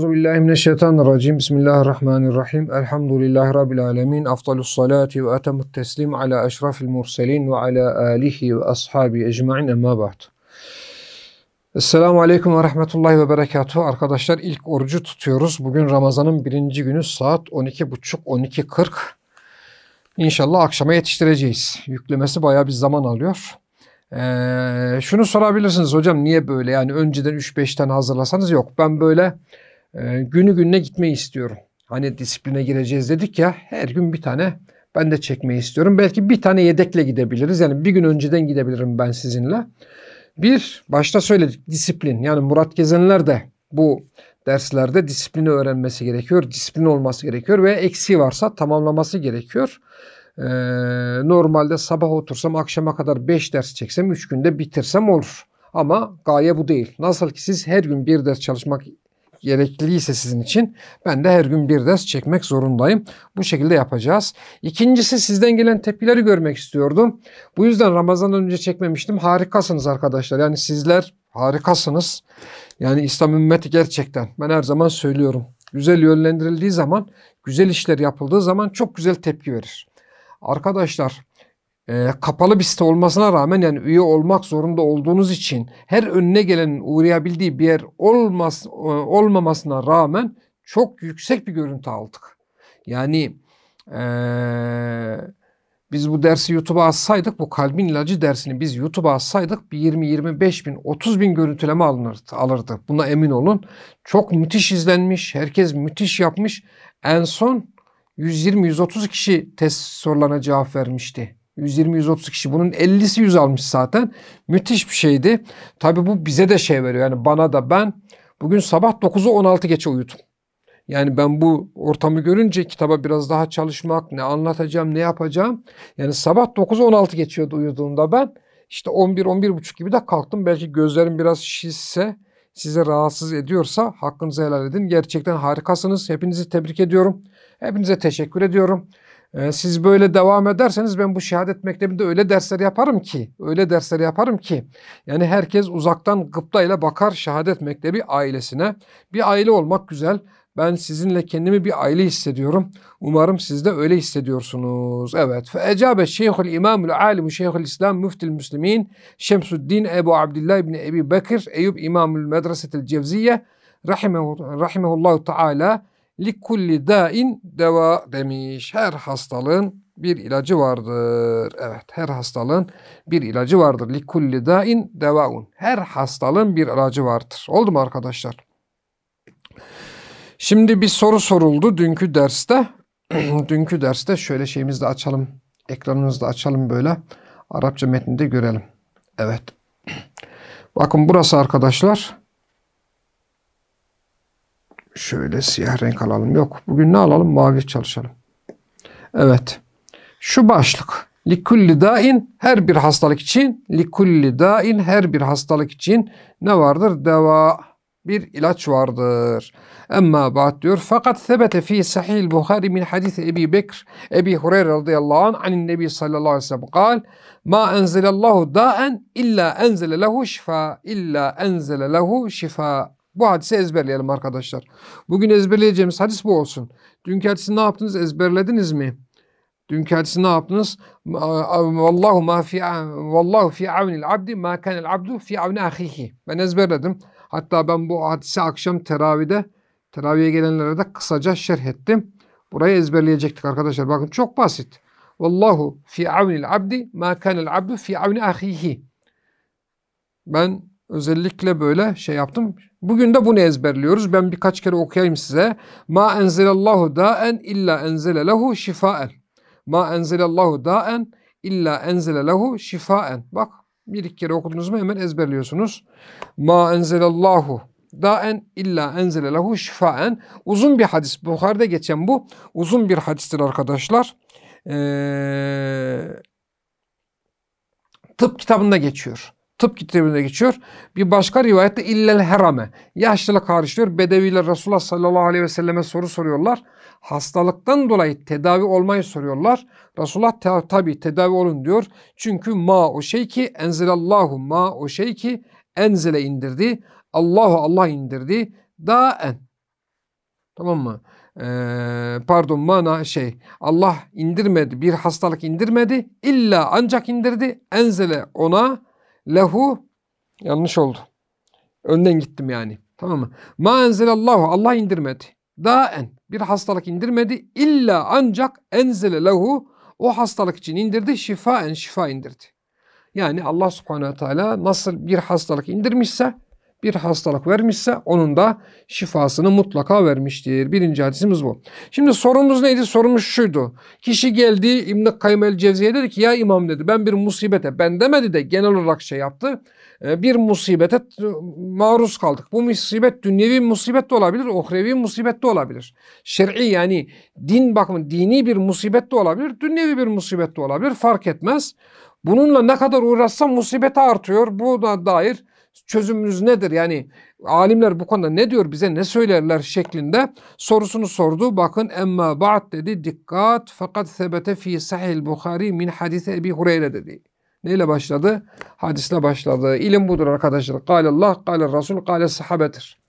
Euzu billahi mineşşeytanirracim. Bismillahirrahmanirrahim. Elhamdülillahi rabbil alamin. Afdalus salati ve etemut teslim ala eşrafil murselin ve ala alihi ve ashabi ecmaîn. Emma ba'd. Esselamu aleyküm ve rahmetullahi ve berekatuhu. Arkadaşlar ilk orucu tutuyoruz. Bugün Ramazan'ın birinci günü saat 12.30-12.40. İnşallah akşama yetiştireceğiz. Yüklemesi bayağı bir zaman alıyor. Ee, şunu sorabilirsiniz hocam niye böyle yani önceden 3-5 tane hazırlasanız yok ben böyle e, günü gününe gitmeyi istiyorum. Hani disipline gireceğiz dedik ya her gün bir tane ben de çekmeyi istiyorum. Belki bir tane yedekle gidebiliriz yani bir gün önceden gidebilirim ben sizinle. Bir başta söyledik disiplin yani Murat Gezenler de bu derslerde disiplini öğrenmesi gerekiyor. Disiplin olması gerekiyor ve eksiği varsa tamamlaması gerekiyor. Ee, normalde sabah otursam akşama kadar 5 ders çeksem 3 günde bitirsem olur. Ama gaye bu değil. Nasıl ki siz her gün bir ders çalışmak gerekliyse sizin için ben de her gün bir ders çekmek zorundayım. Bu şekilde yapacağız. İkincisi sizden gelen tepkileri görmek istiyordum. Bu yüzden Ramazan'dan önce çekmemiştim. Harikasınız arkadaşlar. Yani sizler harikasınız. Yani İslam ümmeti gerçekten ben her zaman söylüyorum. Güzel yönlendirildiği zaman, güzel işler yapıldığı zaman çok güzel tepki verir. Arkadaşlar e, kapalı bir site olmasına rağmen yani üye olmak zorunda olduğunuz için her önüne gelenin uğrayabildiği bir yer olmaz, e, olmamasına rağmen çok yüksek bir görüntü aldık. Yani e, biz bu dersi YouTube'a atsaydık bu kalbin ilacı dersini biz YouTube'a atsaydık bir 20-25 bin 30 bin görüntüleme alınırdı, alırdı. Buna emin olun. Çok müthiş izlenmiş. Herkes müthiş yapmış. En son 120-130 kişi test sorularına cevap vermişti. 120-130 kişi. Bunun 50'si 100 almış zaten. Müthiş bir şeydi. Tabii bu bize de şey veriyor. Yani bana da ben bugün sabah 9'u 16 geçe uyudum. Yani ben bu ortamı görünce kitaba biraz daha çalışmak, ne anlatacağım, ne yapacağım. Yani sabah 9'u 16 geçiyordu uyuduğumda ben. İşte 11-11.30 gibi de kalktım. Belki gözlerim biraz şişse, size rahatsız ediyorsa hakkınızı helal edin. Gerçekten harikasınız. Hepinizi tebrik ediyorum. Hepinize teşekkür ediyorum. Ee, siz böyle devam ederseniz ben bu şehadet mektebinde öyle dersler yaparım ki, öyle dersler yaparım ki yani herkes uzaktan gıptayla bakar şehadet mektebi ailesine. Bir aile olmak güzel. Ben sizinle kendimi bir aile hissediyorum. Umarım siz de öyle hissediyorsunuz. Evet. Feecabe Şeyhül İmamül Alim Şeyhül İslam Müftil Müslimin Şemsuddin Ebu Abdullah İbni Ebi Bekir Eyüp İmamül Medresetil Cevziye Rahimehullahu Teala likulli dain deva demiş. Her hastalığın bir ilacı vardır. Evet her hastalığın bir ilacı vardır. Likulli dain devaun. Her hastalığın bir ilacı vardır. Oldu mu arkadaşlar? Şimdi bir soru soruldu dünkü derste. dünkü derste şöyle şeyimizi de açalım. Ekranımızı da açalım böyle. Arapça metninde görelim. Evet. Bakın burası arkadaşlar. Şöyle siyah renk alalım. Yok bugün ne alalım? Mavi çalışalım. Evet. Şu başlık. Likulli dain her bir hastalık için likulli dain her bir hastalık için ne vardır? Deva bir ilaç vardır. Emma ba'd diyor. Fakat sebete fi sahih Bukhari min hadis Ebi Bekr Ebi Hureyre radıyallahu anh anin Nebi sallallahu aleyhi ve sellem kal ma enzelallahu da'en illa enzele lehu şifa illa enzele lehu şifa bu hadisi ezberleyelim arkadaşlar. Bugün ezberleyeceğimiz hadis bu olsun. Dünkü hadisi ne yaptınız? Ezberlediniz mi? Dünkü hadisi ne yaptınız? Vallahu ma fi vallahu fi avnil abdi ma kanel abdu fi avni ahihi. Ben ezberledim. Hatta ben bu hadisi akşam teravide teraviye gelenlere de kısaca şerh ettim. Burayı ezberleyecektik arkadaşlar. Bakın çok basit. Vallahu fi avnil abdi ma kanel abdu fi avni ahihi. Ben özellikle böyle şey yaptım. Bugün de bunu ezberliyoruz. Ben birkaç kere okuyayım size. Ma enzelallahu da'en illa enzele lehu şifaen. Ma enzelallahu da'en illa enzele lehu şifaen. Bak bir iki kere okudunuz mu hemen ezberliyorsunuz. Ma enzelallahu daen illa enzele lehu şifaen. Uzun bir hadis. Bukhari'de geçen bu. Uzun bir hadistir arkadaşlar. Ee, tıp kitabında geçiyor tıp kitabında geçiyor. Bir başka rivayette illel herame. Yaşlılık hariçliyor. Bedeviler Resulullah sallallahu aleyhi ve selleme soru soruyorlar. Hastalıktan dolayı tedavi olmayı soruyorlar. Resulullah te tabi tedavi olun diyor. Çünkü ma o şey ki enzelallahu ma o şey ki enzele indirdi. Allahu Allah indirdi. Daen Tamam mı? Ee, pardon mana şey Allah indirmedi bir hastalık indirmedi illa ancak indirdi enzele ona lehu yanlış oldu. Önden gittim yani. Tamam mı? Ma enzelallahu Allah indirmedi. Daen bir hastalık indirmedi illa ancak enzele lehu o hastalık için indirdi şifaen şifa indirdi. Yani Allah subhanehu teala nasıl bir hastalık indirmişse bir hastalık vermişse onun da şifasını mutlaka vermiştir. Birinci hadisimiz bu. Şimdi sorumuz neydi? Sorumuz şuydu. Kişi geldi İbn-i Kayyum el-Cevziye dedi ki ya imam dedi ben bir musibete ben demedi de genel olarak şey yaptı. Ee, bir musibete maruz kaldık. Bu musibet dünyevi musibet de olabilir, uhrevi musibet de olabilir. Şer'i yani din bakımı dini bir musibet de olabilir, dünyevi bir musibet de olabilir fark etmez. Bununla ne kadar uğraşsam musibet artıyor. Bu da dair çözümünüz nedir? Yani alimler bu konuda ne diyor bize ne söylerler şeklinde sorusunu sordu. Bakın emma ba'd dedi dikkat fakat sebete fi sahih Bukhari min hadise Ebi Hureyre dedi. Neyle başladı? Hadisle başladı. İlim budur arkadaşlar. Kâle Allah, kâle Resul, kâle sahabedir.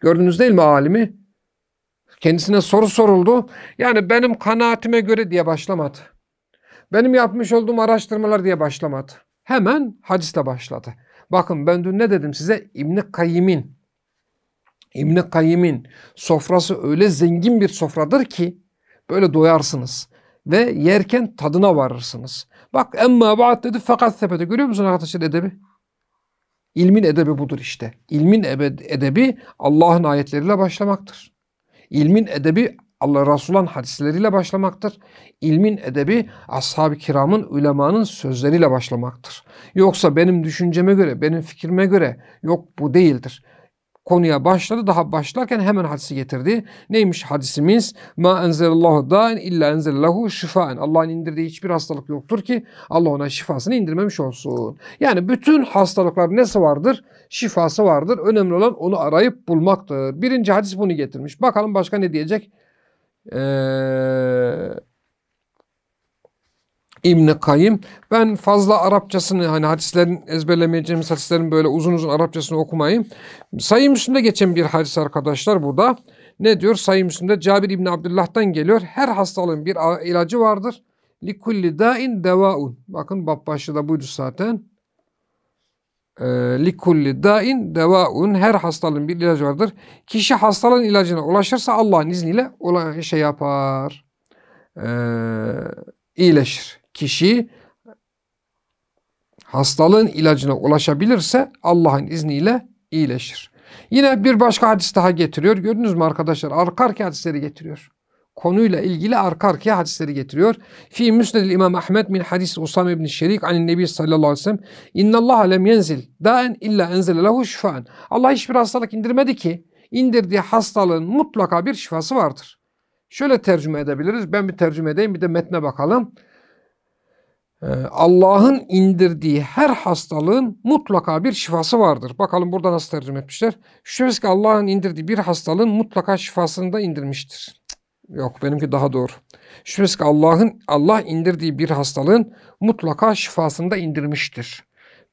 Gördünüz değil mi alimi? Kendisine soru soruldu. Yani benim kanaatime göre diye başlamadı. Benim yapmış olduğum araştırmalar diye başlamadı. Hemen hadisle başladı. Bakın ben dün ne dedim size? İbn-i Kayyim'in İbn-i Kayyim'in sofrası öyle zengin bir sofradır ki böyle doyarsınız ve yerken tadına varırsınız. Bak emma ba'd dedi fakat sepete görüyor musun arkadaşlar edebi? İlmin edebi budur işte. İlmin edebi Allah'ın ayetleriyle başlamaktır. İlmin edebi Allah Resulullah'ın hadisleriyle başlamaktır. İlmin edebi ashab-ı kiramın, ulemanın sözleriyle başlamaktır. Yoksa benim düşünceme göre, benim fikrime göre yok bu değildir konuya başladı. Daha başlarken hemen hadisi getirdi. Neymiş hadisimiz? Ma enzelallahu dain illa enzellahu şifaen. Allah'ın indirdiği hiçbir hastalık yoktur ki Allah ona şifasını indirmemiş olsun. Yani bütün hastalıklar nesi vardır? Şifası vardır. Önemli olan onu arayıp bulmaktır. Birinci hadis bunu getirmiş. Bakalım başka ne diyecek? Eee İbn Kayyim. Ben fazla Arapçasını hani hadislerin ezberlemeyeceğimiz hadislerin böyle uzun uzun Arapçasını okumayayım. Sayı Müslim'de geçen bir hadis arkadaşlar bu da. Ne diyor? Sayı Müslim'de Cabir İbni Abdullah'tan geliyor. Her hastalığın bir ilacı vardır. Likulli dain devaun. Bakın bab başı da buydu zaten. Ee, likulli dain devaun. Her hastalığın bir ilacı vardır. Kişi hastalığın ilacına ulaşırsa Allah'ın izniyle şey yapar. Ee, iyileşir kişi hastalığın ilacına ulaşabilirse Allah'ın izniyle iyileşir. Yine bir başka hadis daha getiriyor. Gördünüz mü arkadaşlar? Arka arkaya hadisleri getiriyor. Konuyla ilgili arka arkaya hadisleri getiriyor. Fi Müsnedil İmam Ahmed min hadis Usame ibn Şerik anin Nebi sallallahu aleyhi ve sellem İnnallaha lem yenzil daen illa enzele lehu şifaen. Allah hiçbir hastalık indirmedi ki indirdiği hastalığın mutlaka bir şifası vardır. Şöyle tercüme edebiliriz. Ben bir tercüme edeyim bir de metne bakalım. Ee, Allah'ın indirdiği her hastalığın mutlaka bir şifası vardır. Bakalım burada nasıl tercüme etmişler. Şüphesiz ki Allah'ın indirdiği bir hastalığın mutlaka şifasını da indirmiştir. Yok benimki daha doğru. Şüphesiz ki Allah'ın Allah indirdiği bir hastalığın mutlaka şifasını da indirmiştir.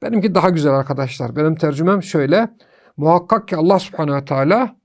Benimki daha güzel arkadaşlar. Benim tercümem şöyle. Muhakkak ki Allah subhanehu ve teala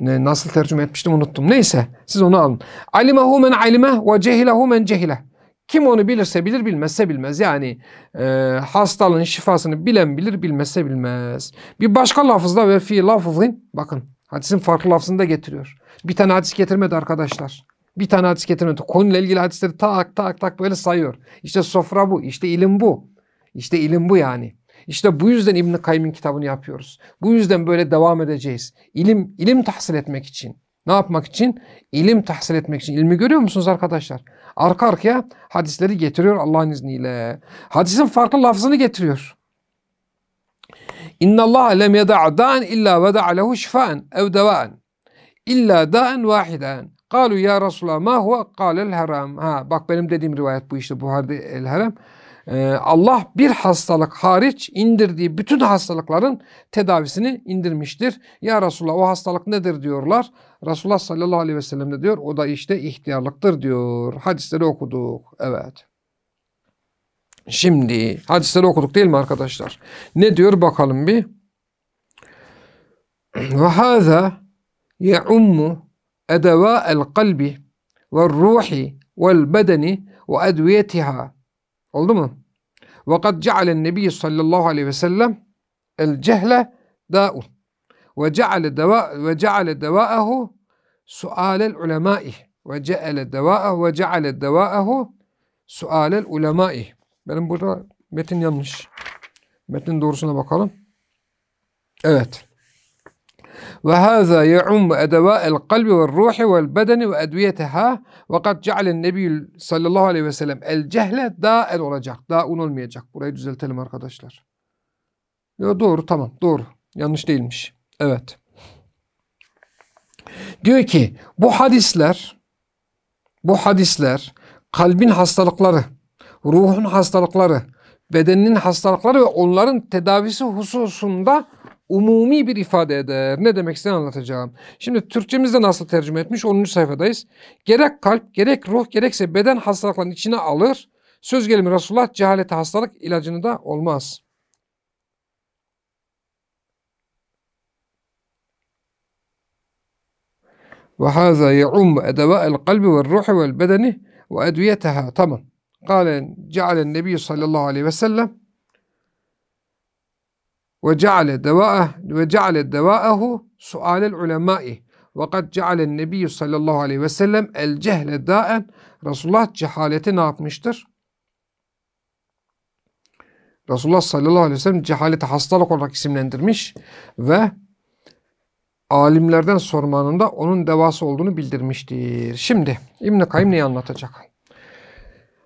Ne, nasıl tercüme etmiştim unuttum. Neyse siz onu alın. Alimehu men alime ve cehilehu men cehile. Kim onu bilirse bilir bilmezse bilmez. Yani e, hastalığın şifasını bilen bilir bilmezse bilmez. Bir başka lafızda ve fi lafızın bakın hadisin farklı lafzını getiriyor. Bir tane hadis getirmedi arkadaşlar. Bir tane hadis getirmedi. Konuyla ilgili hadisleri tak tak tak böyle sayıyor. İşte sofra bu. işte ilim bu. İşte ilim bu yani. İşte bu yüzden İbn Kayyim'in kitabını yapıyoruz. Bu yüzden böyle devam edeceğiz. İlim ilim tahsil etmek için. Ne yapmak için? İlim tahsil etmek için. İlmi görüyor musunuz arkadaşlar? Arka arkaya hadisleri getiriyor Allah'ın izniyle. Hadisin farklı lafzını getiriyor. İnna Allah lem yada'a da'an illa veda'a lehu şifaen ev deva'en. İlla da'en vahiden. Kalu ya Resulallah ma huve? Kâlel haram. Ha bak benim dediğim rivayet bu işte Buhari'de el haram. Ee, Allah bir hastalık hariç indirdiği bütün hastalıkların tedavisini indirmiştir. Ya Resulullah o hastalık nedir diyorlar. Resulullah sallallahu aleyhi ve sellem de diyor o da işte ihtiyarlıktır diyor. Hadisleri okuduk. Evet. Şimdi hadisleri okuduk değil mi arkadaşlar? Ne diyor bakalım bir. ve hâzâ ye'ummu edevâ'el kalbi ve ruhi vel bedeni ve edviyetiha. Oldu mu? Ve kad cealen nebiyyü sallallahu aleyhi ve sellem el cehle da'un ve ceale deva ve ceale deva'ahu sualel ulemai ve ceale deva'ahu ve ceale deva'ahu. Benim burada metin yanlış. Metin doğrusuna bakalım. Evet. Ve ruhi vel bedeni ve edviyetehâ ve kad cealen nebiyyü sallallahu aleyhi ve sellem el cehle dâ'el olacak. Dâ'un olmayacak. Burayı düzeltelim arkadaşlar. Yo, doğru tamam doğru. Yanlış değilmiş. Evet. Diyor ki bu hadisler bu hadisler kalbin hastalıkları, ruhun hastalıkları, bedeninin hastalıkları ve onların tedavisi hususunda umumi bir ifade eder. Ne demek istediğini anlatacağım. Şimdi Türkçemizde nasıl tercüme etmiş? 10. sayfadayız. Gerek kalp, gerek ruh, gerekse beden hastalıklarının içine alır. Söz gelimi Resulullah cehalete hastalık ilacını da olmaz. وهذا يعم أدواء القلب والروح والبدن وأدويتها tamam. قال جعل النبي صلى الله عليه وسلم وجعل دواءه وجعل دواءه سؤال العلماء وقد جعل النبي صلى الله عليه وسلم الجهل داء Resulullah cehaleti ne yapmıştır? Resulullah sallallahu aleyhi ve sellem cehaleti hastalık olarak isimlendirmiş ve alimlerden sormanın da onun devası olduğunu bildirmiştir. Şimdi İbn-i Kayyum neyi anlatacak?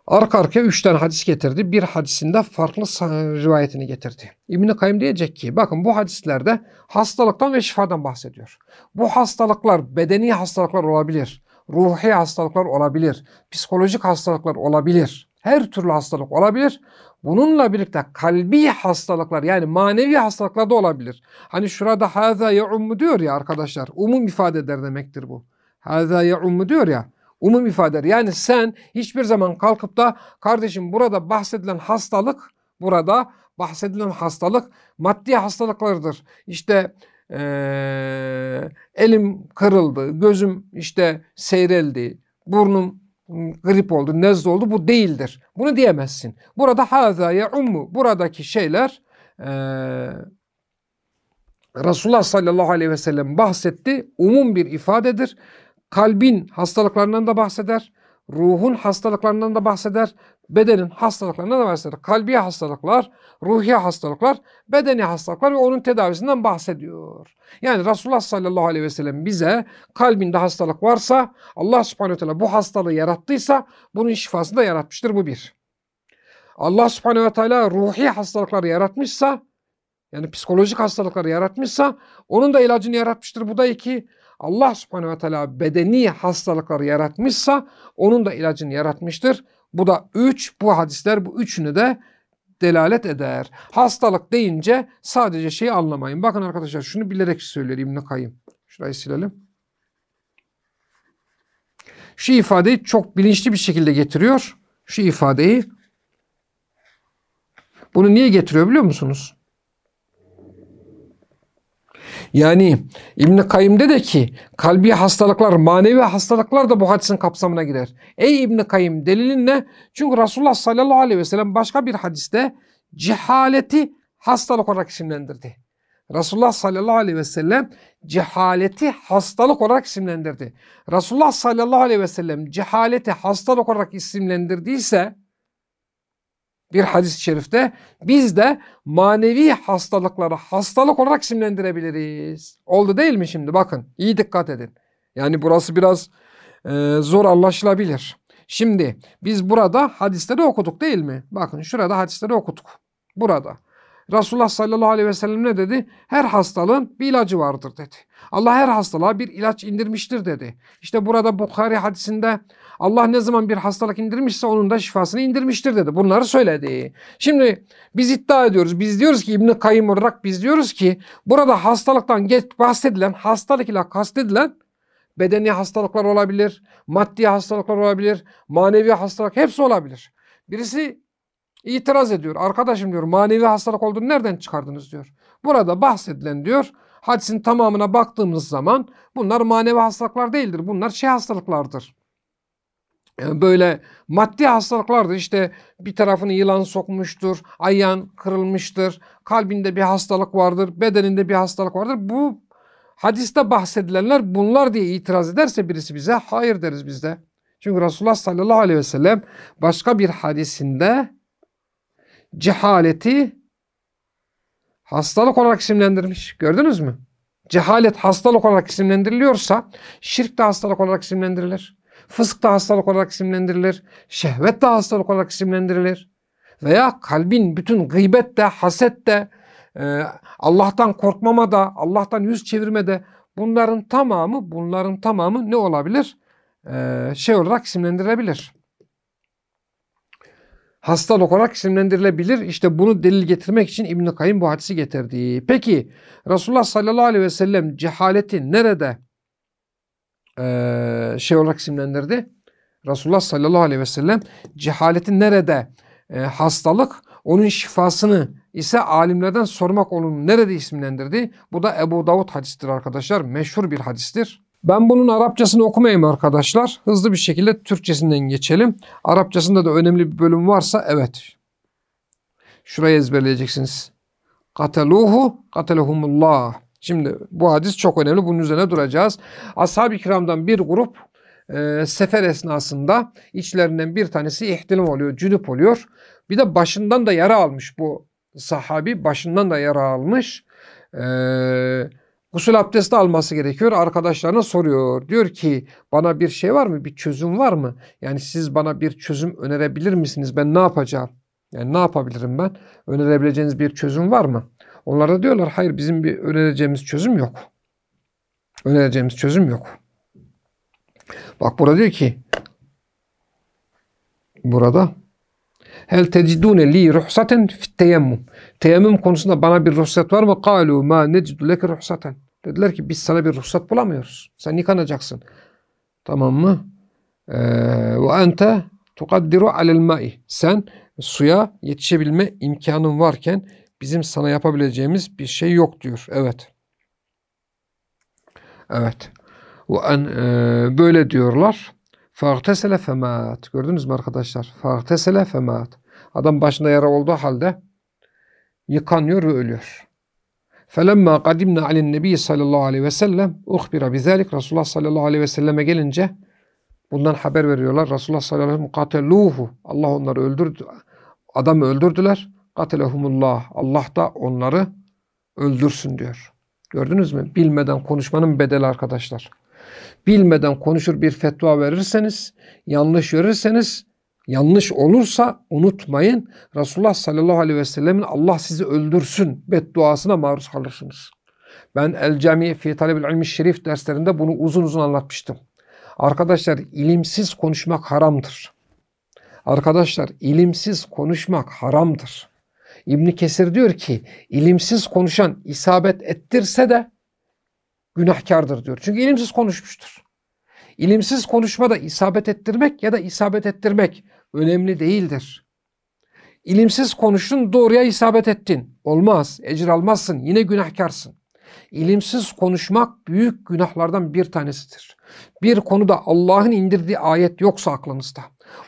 Arka arkaya üç tane hadis getirdi. Bir hadisinde farklı rivayetini getirdi. İbn-i Kayyum diyecek ki bakın bu hadislerde hastalıktan ve şifadan bahsediyor. Bu hastalıklar bedeni hastalıklar olabilir. Ruhi hastalıklar olabilir. Psikolojik hastalıklar olabilir. Her türlü hastalık olabilir. Bununla birlikte kalbi hastalıklar yani manevi hastalıklar da olabilir. Hani şurada haza ummu diyor ya arkadaşlar. Umum ifade eder demektir bu. Haza ummu diyor ya. Umum ifade. Yani sen hiçbir zaman kalkıp da kardeşim burada bahsedilen hastalık burada bahsedilen hastalık maddi hastalıklardır. İşte ee, elim kırıldı, gözüm işte seyreldi, burnum grip oldu, nezle oldu bu değildir. Bunu diyemezsin. Burada haza ya ummu buradaki şeyler e, Resulullah sallallahu aleyhi ve sellem bahsetti. Umum bir ifadedir. Kalbin hastalıklarından da bahseder. Ruhun hastalıklarından da bahseder. Bedenin hastalıklarından da bahseder. Kalbi hastalıklar, ruhi hastalıklar, bedeni hastalıklar ve onun tedavisinden bahsediyor. Yani Resulullah sallallahu aleyhi ve sellem bize kalbinde hastalık varsa Allah subhanahu ve teala bu hastalığı yarattıysa bunun şifasını da yaratmıştır. Bu bir. Allah subhanehu ve teala ruhi hastalıkları yaratmışsa yani psikolojik hastalıkları yaratmışsa onun da ilacını yaratmıştır. Bu da iki. Allah subhanehu ve teala bedeni hastalıkları yaratmışsa onun da ilacını yaratmıştır. Bu da üç. Bu hadisler bu üçünü de delalet eder. Hastalık deyince sadece şeyi anlamayın. Bakın arkadaşlar şunu bilerek ne kayım. Şurayı silelim. Şu ifadeyi çok bilinçli bir şekilde getiriyor. Şu ifadeyi. Bunu niye getiriyor biliyor musunuz? Yani İbn-i Kayyım'de de ki kalbi hastalıklar, manevi hastalıklar da bu hadisin kapsamına girer. Ey İbn-i Kayyım delilin ne? Çünkü Resulullah sallallahu aleyhi ve sellem başka bir hadiste cehaleti hastalık olarak isimlendirdi. Resulullah sallallahu aleyhi ve sellem cehaleti hastalık olarak isimlendirdi. Resulullah sallallahu aleyhi ve sellem cehaleti hastalık olarak isimlendirdiyse bir hadis-i şerifte biz de manevi hastalıkları hastalık olarak isimlendirebiliriz. Oldu değil mi şimdi? Bakın iyi dikkat edin. Yani burası biraz e, zor anlaşılabilir. Şimdi biz burada hadisleri okuduk değil mi? Bakın şurada hadisleri okuduk. Burada. Resulullah sallallahu aleyhi ve sellem ne dedi? Her hastalığın bir ilacı vardır dedi. Allah her hastalığa bir ilaç indirmiştir dedi. İşte burada Bukhari hadisinde Allah ne zaman bir hastalık indirmişse onun da şifasını indirmiştir dedi. Bunları söyledi. Şimdi biz iddia ediyoruz. Biz diyoruz ki İbn-i Kayyım olarak biz diyoruz ki burada hastalıktan bahsedilen, hastalık ile kastedilen bedeni hastalıklar olabilir, maddi hastalıklar olabilir, manevi hastalık hepsi olabilir. Birisi itiraz ediyor. Arkadaşım diyor manevi hastalık olduğunu nereden çıkardınız diyor. Burada bahsedilen diyor hadisin tamamına baktığımız zaman bunlar manevi hastalıklar değildir. Bunlar şey hastalıklardır. Yani böyle maddi hastalıklardır. İşte bir tarafını yılan sokmuştur, ayağın kırılmıştır, kalbinde bir hastalık vardır, bedeninde bir hastalık vardır. Bu hadiste bahsedilenler bunlar diye itiraz ederse birisi bize hayır deriz biz de. Çünkü Resulullah sallallahu aleyhi ve sellem başka bir hadisinde cehaleti hastalık olarak isimlendirmiş. Gördünüz mü? Cehalet hastalık olarak isimlendiriliyorsa şirk de hastalık olarak isimlendirilir. Fısk da hastalık olarak isimlendirilir. Şehvet de hastalık olarak isimlendirilir. Veya kalbin bütün gıybet de, haset de, e, Allah'tan korkmama da, Allah'tan yüz çevirme de bunların tamamı, bunların tamamı ne olabilir? E, şey olarak isimlendirilebilir hastalık olarak isimlendirilebilir. İşte bunu delil getirmek için İbn-i Kayyum bu hadisi getirdi. Peki Resulullah sallallahu aleyhi ve sellem cehaleti nerede e, şey olarak isimlendirdi? Resulullah sallallahu aleyhi ve sellem cehaleti nerede e, hastalık onun şifasını ise alimlerden sormak onun nerede isimlendirdi? Bu da Ebu Davud hadistir arkadaşlar. Meşhur bir hadistir. Ben bunun Arapçasını okumayayım arkadaşlar. Hızlı bir şekilde Türkçesinden geçelim. Arapçasında da önemli bir bölüm varsa evet. Şurayı ezberleyeceksiniz. Kateluhu katelehumullah. Şimdi bu hadis çok önemli. Bunun üzerine duracağız. Ashab-ı kiramdan bir grup e, sefer esnasında içlerinden bir tanesi ihtilam oluyor, cünüp oluyor. Bir de başından da yara almış bu sahabi. Başından da yara almış. Eee Gusül abdesti alması gerekiyor. Arkadaşlarına soruyor. Diyor ki bana bir şey var mı? Bir çözüm var mı? Yani siz bana bir çözüm önerebilir misiniz? Ben ne yapacağım? Yani ne yapabilirim ben? Önerebileceğiniz bir çözüm var mı? Onlar da diyorlar hayır bizim bir önereceğimiz çözüm yok. Önereceğimiz çözüm yok. Bak burada diyor ki burada Hel tecidune li ruhsaten fit teyemmüm. Teyemmüm konusunda bana bir ruhsat var mı? Kalu ma necidu leke ruhsaten. Dediler ki biz sana bir ruhsat bulamıyoruz. Sen yıkanacaksın. Tamam mı? Ee, ve ente tukaddiru alel mai. Sen suya yetişebilme imkanın varken bizim sana yapabileceğimiz bir şey yok diyor. Evet. Evet. Ve en, e, böyle diyorlar. Fagtesele femat. Gördünüz mü arkadaşlar? Fagtesele femat. Adam başında yara olduğu halde yıkanıyor ve ölüyor. Felemma kadimna alin nebi sallallahu aleyhi ve sellem uhbira bizalik Resulullah sallallahu aleyhi ve selleme gelince bundan haber veriyorlar. Resulullah sallallahu aleyhi ve sellem kateluhu. Allah onları öldürdü. Adamı öldürdüler. Katelehumullah. Allah da onları öldürsün diyor. Gördünüz mü? Bilmeden konuşmanın bedeli arkadaşlar. Bilmeden konuşur bir fetva verirseniz, yanlış verirseniz, yanlış olursa unutmayın Resulullah sallallahu aleyhi ve sellemin Allah sizi öldürsün bedduasına maruz kalırsınız. Ben El Cami fi Talebil İlmi Şerif derslerinde bunu uzun uzun anlatmıştım. Arkadaşlar ilimsiz konuşmak haramdır. Arkadaşlar ilimsiz konuşmak haramdır. İbni Kesir diyor ki ilimsiz konuşan isabet ettirse de günahkardır diyor. Çünkü ilimsiz konuşmuştur. İlimsiz konuşmada isabet ettirmek ya da isabet ettirmek önemli değildir. İlimsiz konuştun doğruya isabet ettin. Olmaz. Ecir almazsın. Yine günahkarsın. İlimsiz konuşmak büyük günahlardan bir tanesidir. Bir konuda Allah'ın indirdiği ayet yoksa aklınızda,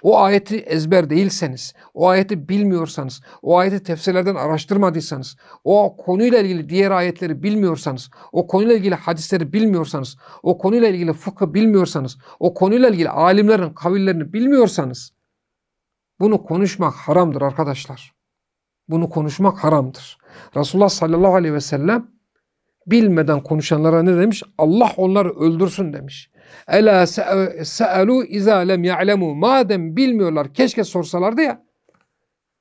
o ayeti ezber değilseniz, o ayeti bilmiyorsanız, o ayeti tefsirlerden araştırmadıysanız, o konuyla ilgili diğer ayetleri bilmiyorsanız, o konuyla ilgili hadisleri bilmiyorsanız, o konuyla ilgili fıkhı bilmiyorsanız, o konuyla ilgili alimlerin kavillerini bilmiyorsanız, bunu konuşmak haramdır arkadaşlar. Bunu konuşmak haramdır. Resulullah sallallahu aleyhi ve sellem bilmeden konuşanlara ne demiş? Allah onları öldürsün demiş. Ela se'elu izâ lem ya'lemu. Madem bilmiyorlar keşke sorsalardı ya.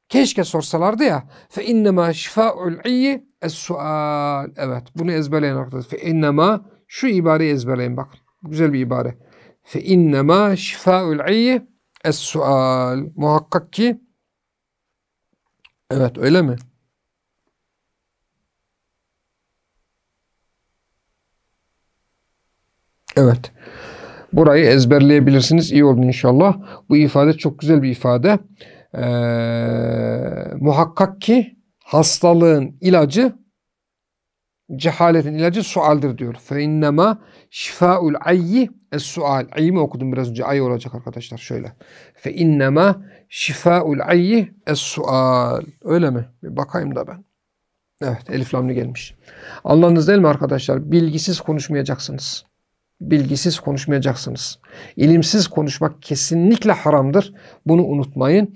Keşke sorsalardı ya. Fe innema şifâ'ul iyyi es-sual. Evet bunu ezberleyin arkadaşlar. Fe innema şu ibareyi ezberleyin bakın. Güzel bir ibare. Fe innema şifâ'ul iyyi es-sual. Muhakkak ki evet öyle mi? Evet. Burayı ezberleyebilirsiniz. İyi oldu inşallah. Bu ifade çok güzel bir ifade. Ee, muhakkak ki hastalığın ilacı Cehaletin ilacı sualdir diyor. Fe innema şifaul ayyi es sual. Ayyi mi okudum biraz önce? Ay olacak arkadaşlar şöyle. Fe innema şifaul ayyi es sual. Öyle mi? Bir bakayım da ben. Evet elif lamlı gelmiş. Anladınız değil mi arkadaşlar? Bilgisiz konuşmayacaksınız. Bilgisiz konuşmayacaksınız. İlimsiz konuşmak kesinlikle haramdır. Bunu unutmayın.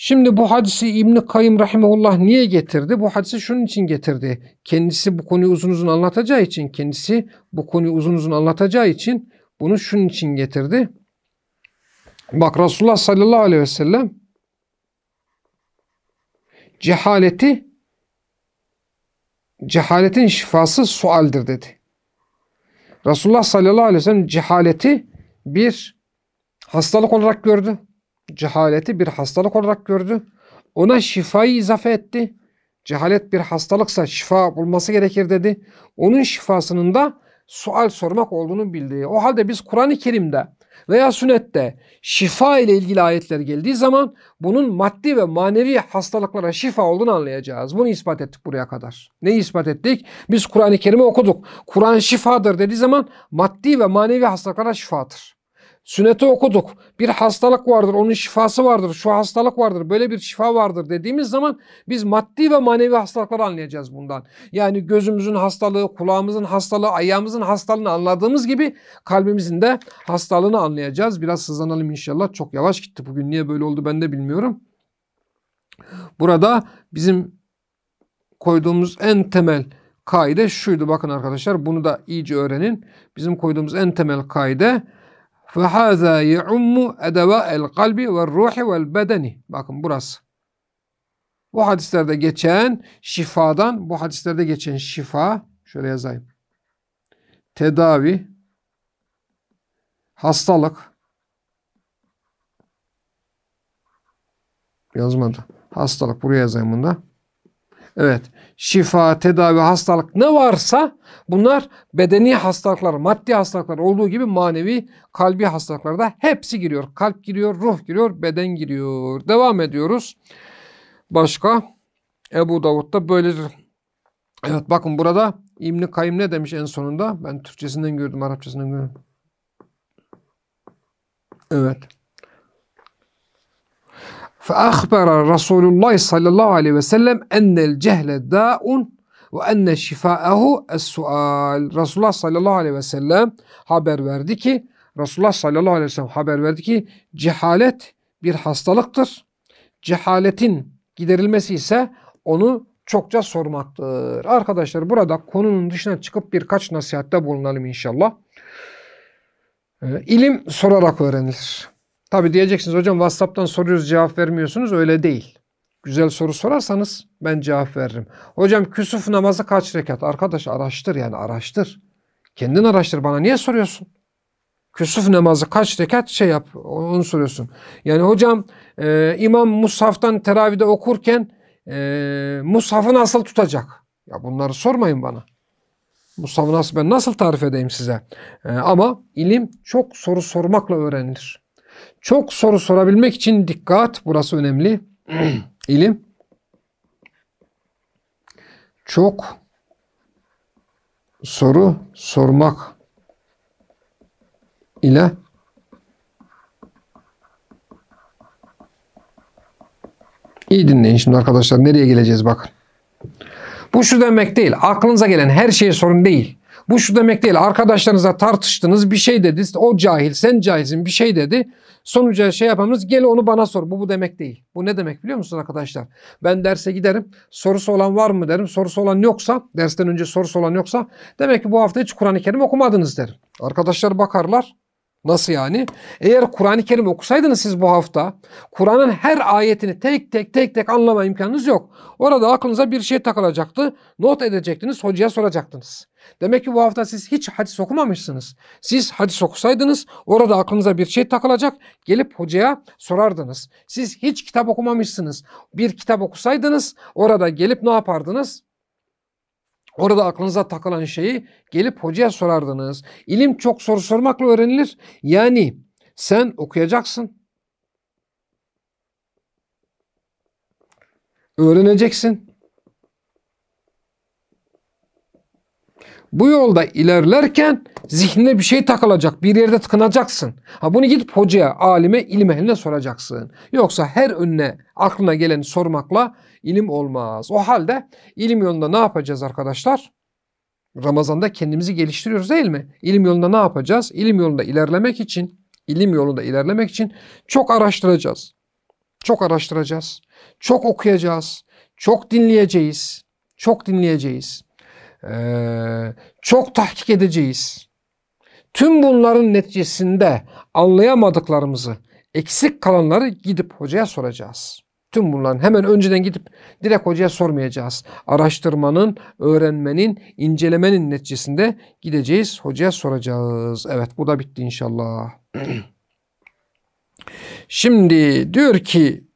Şimdi bu hadisi İbn-i Kayyım Rahimullah niye getirdi? Bu hadisi şunun için getirdi. Kendisi bu konuyu uzun uzun anlatacağı için, kendisi bu konuyu uzun uzun anlatacağı için bunu şunun için getirdi. Bak Resulullah sallallahu aleyhi ve sellem cehaleti cehaletin şifası sualdir dedi. Resulullah sallallahu aleyhi ve sellem cehaleti bir hastalık olarak gördü cehaleti bir hastalık olarak gördü. Ona şifayı izafe etti. Cehalet bir hastalıksa şifa bulması gerekir dedi. Onun şifasının da sual sormak olduğunu bildi. O halde biz Kur'an-ı Kerim'de veya sünnette şifa ile ilgili ayetler geldiği zaman bunun maddi ve manevi hastalıklara şifa olduğunu anlayacağız. Bunu ispat ettik buraya kadar. Neyi ispat ettik? Biz Kur'an-ı Kerim'i okuduk. Kur'an şifadır dediği zaman maddi ve manevi hastalıklara şifadır. Sünneti okuduk. Bir hastalık vardır, onun şifası vardır, şu hastalık vardır, böyle bir şifa vardır dediğimiz zaman biz maddi ve manevi hastalıkları anlayacağız bundan. Yani gözümüzün hastalığı, kulağımızın hastalığı, ayağımızın hastalığını anladığımız gibi kalbimizin de hastalığını anlayacağız. Biraz hızlanalım inşallah. Çok yavaş gitti bugün. Niye böyle oldu ben de bilmiyorum. Burada bizim koyduğumuz en temel kaide şuydu. Bakın arkadaşlar bunu da iyice öğrenin. Bizim koyduğumuz en temel kaide فَهَذَا يَعُمُّ اَدَوَاءَ الْقَلْبِ وَالْرُوحِ وَالْبَدَنِ Bakın burası. Bu hadislerde geçen şifadan, bu hadislerde geçen şifa, şöyle yazayım. Tedavi, hastalık, yazmadı. Hastalık buraya yazayım bunda. Evet. Şifa, tedavi, hastalık ne varsa bunlar bedeni hastalıklar, maddi hastalıklar olduğu gibi manevi, kalbi hastalıklarda hepsi giriyor. Kalp giriyor, ruh giriyor, beden giriyor. Devam ediyoruz. Başka? Ebu Davud'da böyledir. Evet bakın burada İbn-i ne demiş en sonunda? Ben Türkçesinden gördüm, Arapçasından gördüm. Evet. فأخبر رسول الله صلى الله عليه وسلم أن الجهل داء ve şifaahu es-sual. Resulullah sallallahu aleyhi ve sellem haber verdi ki Resulullah sallallahu aleyhi ve sellem haber verdi ki cehalet bir hastalıktır. Cehaletin giderilmesi ise onu çokça sormaktır. Arkadaşlar burada konunun dışına çıkıp birkaç nasihatte bulunalım inşallah. Ee, ilim sorarak öğrenilir. Tabi diyeceksiniz hocam WhatsApp'tan soruyoruz cevap vermiyorsunuz. Öyle değil. Güzel soru sorarsanız ben cevap veririm. Hocam küsuf namazı kaç rekat? Arkadaş araştır yani araştır. Kendin araştır bana niye soruyorsun? Küsuf namazı kaç rekat şey yap onu soruyorsun. Yani hocam e, imam Mushaf'tan teravide okurken e, Mushaf'ı nasıl tutacak? Ya bunları sormayın bana. Mushaf'ı nasıl ben nasıl tarif edeyim size? E, ama ilim çok soru sormakla öğrenilir. Çok soru sorabilmek için dikkat. Burası önemli. İlim çok soru sormak ile İyi dinleyin şimdi arkadaşlar nereye geleceğiz bakın. Bu şu demek değil. Aklınıza gelen her şey sorun değil. Bu şu demek değil. Arkadaşlarınızla tartıştınız bir şey dedi. O cahil sen cahilsin bir şey dedi. Sonuca şey yapamız gel onu bana sor. Bu bu demek değil. Bu ne demek biliyor musunuz arkadaşlar? Ben derse giderim. Sorusu olan var mı derim. Sorusu olan yoksa dersten önce sorusu olan yoksa demek ki bu hafta hiç Kur'an-ı Kerim okumadınız derim. Arkadaşlar bakarlar. Nasıl yani? Eğer Kur'an-ı Kerim okusaydınız siz bu hafta Kur'an'ın her ayetini tek tek tek tek anlama imkanınız yok. Orada aklınıza bir şey takılacaktı. Not edecektiniz, hocaya soracaktınız. Demek ki bu hafta siz hiç hadis okumamışsınız. Siz hadis okusaydınız orada aklınıza bir şey takılacak. Gelip hocaya sorardınız. Siz hiç kitap okumamışsınız. Bir kitap okusaydınız orada gelip ne yapardınız? Orada aklınıza takılan şeyi gelip hocaya sorardınız. İlim çok soru sormakla öğrenilir. Yani sen okuyacaksın. Öğreneceksin. Bu yolda ilerlerken zihnine bir şey takılacak. Bir yerde tıkınacaksın. Ha bunu gidip hocaya, alime, ilim ehline soracaksın. Yoksa her önüne aklına geleni sormakla ilim olmaz. O halde ilim yolunda ne yapacağız arkadaşlar? Ramazan'da kendimizi geliştiriyoruz değil mi? İlim yolunda ne yapacağız? İlim yolunda ilerlemek için, ilim yolunda ilerlemek için çok araştıracağız. Çok araştıracağız. Çok okuyacağız. Çok dinleyeceğiz. Çok dinleyeceğiz. Ee, çok tahkik edeceğiz. Tüm bunların neticesinde anlayamadıklarımızı, eksik kalanları gidip hocaya soracağız. Tüm bunların hemen önceden gidip direkt hocaya sormayacağız. Araştırmanın, öğrenmenin, incelemenin neticesinde gideceğiz, hocaya soracağız. Evet bu da bitti inşallah. Şimdi diyor ki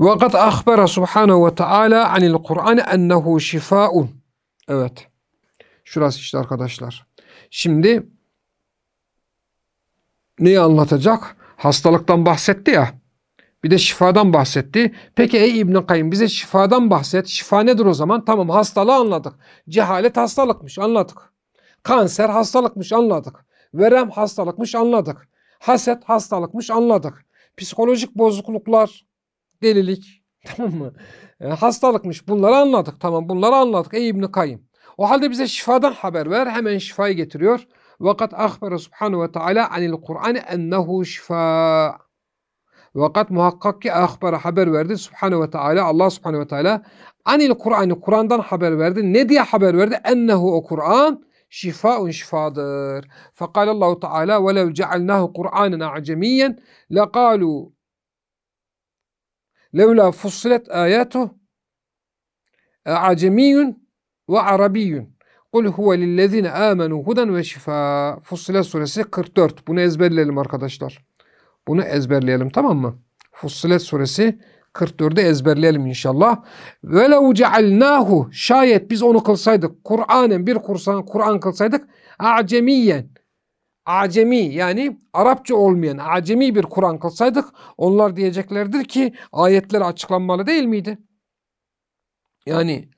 ve kad ahbara subhanahu ve taala anil Kur'an ennehu. Evet. Şurası işte arkadaşlar. Şimdi neyi anlatacak? Hastalıktan bahsetti ya. Bir de şifadan bahsetti. Peki ey İbn Kayyim bize şifadan bahset. Şifa nedir o zaman? Tamam hastalığı anladık. Cehalet hastalıkmış anladık. Kanser hastalıkmış anladık. Verem hastalıkmış anladık. Haset hastalıkmış anladık. Psikolojik bozukluklar, delilik tamam mı? E, hastalıkmış bunları anladık. Tamam bunları anladık ey İbn Kayyim. O halde bize şifadan haber ver. Hemen şifayı getiriyor. Vakat ahbere subhanahu ve teala anil Kur'an ennehu şifa. Vakat muhakkak ki ahbere haber verdi subhanahu ve teala Allah subhanahu ve teala anil Kur'an'ı Kur'an'dan haber verdi. Ne diye haber verdi? Ennehu o Kur'an şifaun şifadır. Fekal Allahu Teala ve lev cealnahu Kur'anen a'cemiyen lekalu levla fussilet ayatuh a'cemiyyun ve arabiyyun. Kul huve lillezine amenu huden ve şifa. Fussilet suresi 44. Bunu ezberleyelim arkadaşlar. Bunu ezberleyelim tamam mı? Fussilet suresi 44'ü ezberleyelim inşallah. Ve lev cealnahu şayet biz onu kılsaydık Kur'anen bir Kur'an Kur'an kılsaydık a'cemiyen acemi yani Arapça olmayan acemi bir Kur'an kılsaydık onlar diyeceklerdir ki ayetler açıklanmalı değil miydi? Yani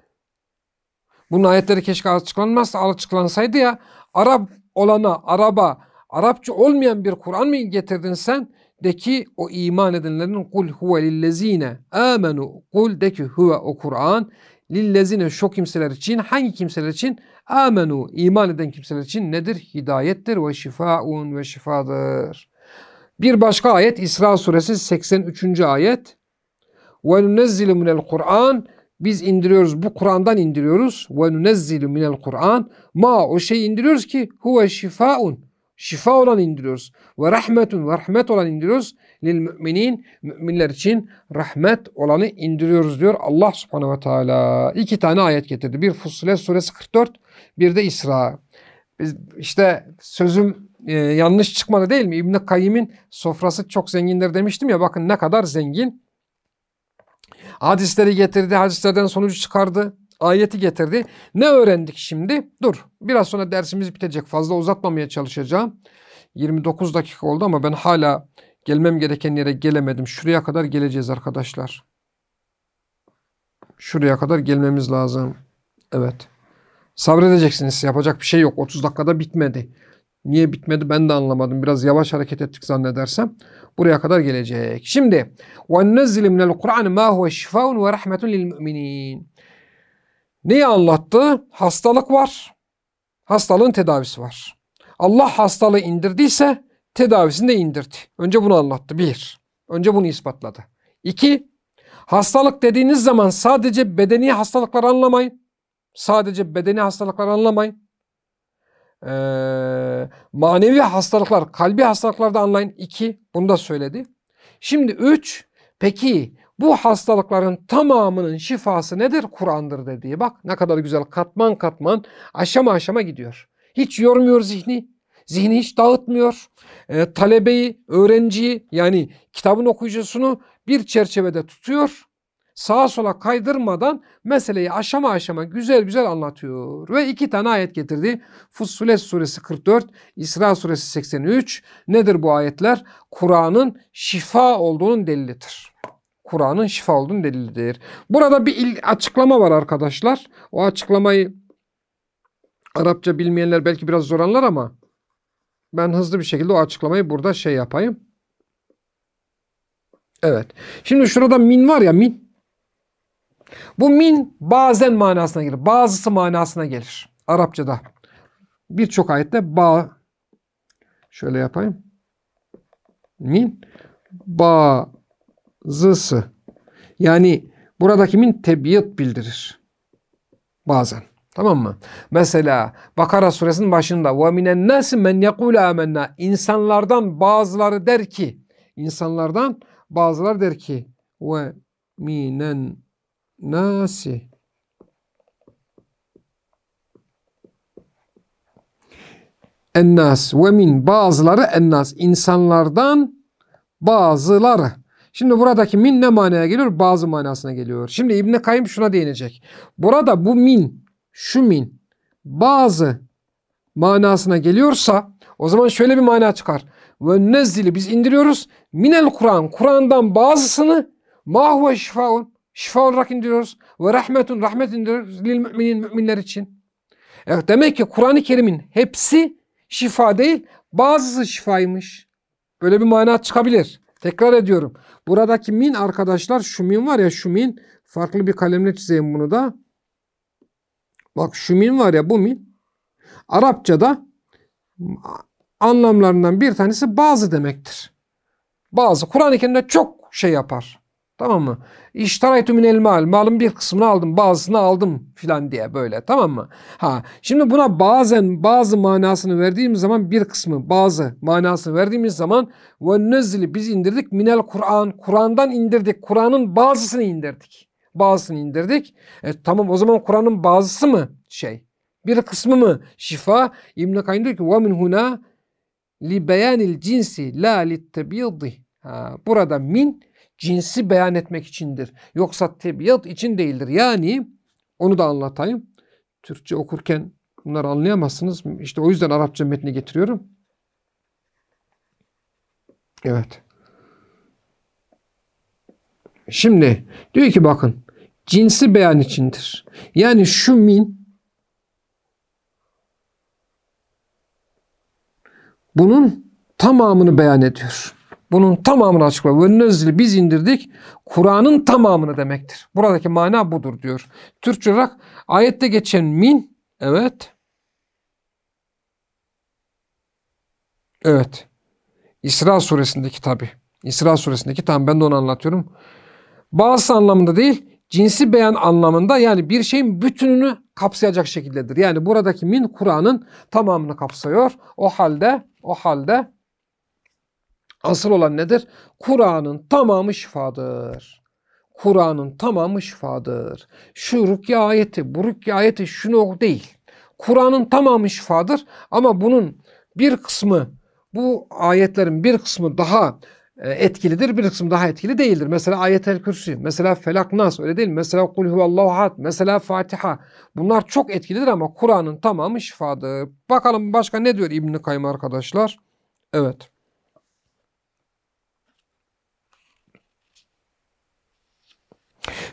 bunun ayetleri keşke açıklanmazsa açıklansaydı ya Arap olana, Araba, Arapça olmayan bir Kur'an mı getirdin sen? De ki o iman edenlerin kul huve lillezine amenu kul de ki huve o Kur'an lillezine şu kimseler için hangi kimseler için amenu iman eden kimseler için nedir? Hidayettir ve şifaun ve şifadır. Bir başka ayet İsra suresi 83. ayet ve nunezzilu minel Kur'an biz indiriyoruz bu Kur'an'dan indiriyoruz ve nunezzilu minel Kur'an ma o şey indiriyoruz ki huve şifaun şifa olan indiriyoruz. Ve rahmetun ve rahmet olan indiriyoruz. Lil müminin müminler için rahmet olanı indiriyoruz diyor Allah subhanehu ve teala. İki tane ayet getirdi. Bir Fussilet suresi 44 bir de İsra. Biz işte sözüm e, yanlış çıkmadı değil mi? İbn-i Kayyim'in sofrası çok zengindir demiştim ya bakın ne kadar zengin. Hadisleri getirdi, hadislerden sonucu çıkardı ayeti getirdi. Ne öğrendik şimdi? Dur biraz sonra dersimiz bitecek. Fazla uzatmamaya çalışacağım. 29 dakika oldu ama ben hala Gelmem gereken yere gelemedim. Şuraya kadar geleceğiz arkadaşlar. Şuraya kadar gelmemiz lazım. Evet. Sabredeceksiniz. Yapacak bir şey yok. 30 dakikada bitmedi. Niye bitmedi ben de anlamadım. Biraz yavaş hareket ettik zannedersem. Buraya kadar gelecek. Şimdi وَنَّزِّلِ مِنَ الْقُرْعَنِ مَا هُوَ شِفَاءٌ وَرَحْمَةٌ لِلْمُؤْمِنِينَ Neyi anlattı? Hastalık var. Hastalığın tedavisi var. Allah hastalığı indirdiyse tedavisini de indirdi. Önce bunu anlattı. Bir. Önce bunu ispatladı. İki. Hastalık dediğiniz zaman sadece bedeni hastalıklar anlamayın. Sadece bedeni hastalıklar anlamayın. Ee, manevi hastalıklar, kalbi hastalıklar da anlayın. İki. Bunu da söyledi. Şimdi üç. Peki bu hastalıkların tamamının şifası nedir? Kur'an'dır dediği. Bak ne kadar güzel katman katman aşama aşama gidiyor. Hiç yormuyor zihni. Zihni hiç dağıtmıyor. E, talebeyi, öğrenciyi yani kitabın okuyucusunu bir çerçevede tutuyor. Sağa sola kaydırmadan meseleyi aşama aşama güzel güzel anlatıyor. Ve iki tane ayet getirdi. Fussilet suresi 44, İsra suresi 83. Nedir bu ayetler? Kur'an'ın şifa olduğunun delilidir. Kur'an'ın şifa olduğunu delildir. Burada bir açıklama var arkadaşlar. O açıklamayı Arapça bilmeyenler belki biraz zor anlar ama ben hızlı bir şekilde o açıklamayı burada şey yapayım. Evet. Şimdi şurada min var ya min. Bu min bazen manasına gelir. Bazısı manasına gelir. Arapçada. Birçok ayette ba şöyle yapayım. Min bazısı. Yani buradaki min tebiyat bildirir. Bazen. Tamam mı? Mesela Bakara suresinin başında ve minen nasi men yekulu amennâ insanlardan bazıları der ki insanlardan bazıları der ki ve minen nasi ennas ve min bazıları ennas insanlardan bazıları. Şimdi buradaki min ne manaya geliyor? Bazı manasına geliyor. Şimdi İbn Kayyım şuna değinecek. Burada bu min, şu min bazı manasına geliyorsa o zaman şöyle bir mana çıkar. Ve nezzili biz indiriyoruz. Minel Kur'an. Kur'an'dan bazısını mahve şifaun. Şifa olarak indiriyoruz. Ve rahmetun. Rahmet indiriyoruz. Lil müminin müminler için. Evet, demek ki Kur'an-ı Kerim'in hepsi şifa değil. Bazısı şifaymış. Böyle bir mana çıkabilir. Tekrar ediyorum. Buradaki min arkadaşlar şu min var ya şu min. Farklı bir kalemle çizeyim bunu da. Bak şu min var ya bu min. Arapçada anlamlarından bir tanesi bazı demektir. Bazı. Kur'an-ı Kerim'de çok şey yapar. Tamam mı? İştaraytu minel mal. Malın bir kısmını aldım, bazısını aldım filan diye böyle. Tamam mı? Ha, şimdi buna bazen bazı manasını verdiğimiz zaman bir kısmı bazı manasını verdiğimiz zaman ve nezli biz indirdik minel Kur'an. Kur'an'dan indirdik. Kur'an'ın bazısını indirdik. Bazısını indirdik. E, tamam o zaman Kur'an'ın bazısı mı şey? Bir kısmı mı şifa? İbn-i Kayyum diyor ki وَمِنْ هُنَا لِبَيَانِ الْجِنْسِ لَا لِلْتَبِيضِ Burada min cinsi beyan etmek içindir. Yoksa tebiyat için değildir. Yani onu da anlatayım. Türkçe okurken bunları anlayamazsınız. İşte o yüzden Arapça metni getiriyorum. Evet. Şimdi diyor ki bakın cinsi beyan içindir. Yani şu min bunun tamamını beyan ediyor. Bunun tamamını açıklıyor. Ve nezli biz indirdik. Kur'an'ın tamamını demektir. Buradaki mana budur diyor. Türkçe olarak ayette geçen min evet. Evet. İsra suresindeki tabi. İsra suresindeki tam ben de onu anlatıyorum. Bazı anlamında değil, cinsi beyan anlamında yani bir şeyin bütününü kapsayacak şekildedir. Yani buradaki min Kur'an'ın tamamını kapsıyor. O halde o halde Asıl olan nedir? Kur'an'ın tamamı şifadır. Kur'an'ın tamamı şifadır. Şu rükye ayeti, bu rükye ayeti şunu değil. Kur'an'ın tamamı şifadır ama bunun bir kısmı, bu ayetlerin bir kısmı daha etkilidir, bir kısmı daha etkili değildir. Mesela ayetel kürsü, mesela felak nas öyle değil mi? Mesela kul huvallahu ahad, mesela Fatiha. Bunlar çok etkilidir ama Kur'an'ın tamamı şifadır. Bakalım başka ne diyor İbn-i Kayyum arkadaşlar? Evet.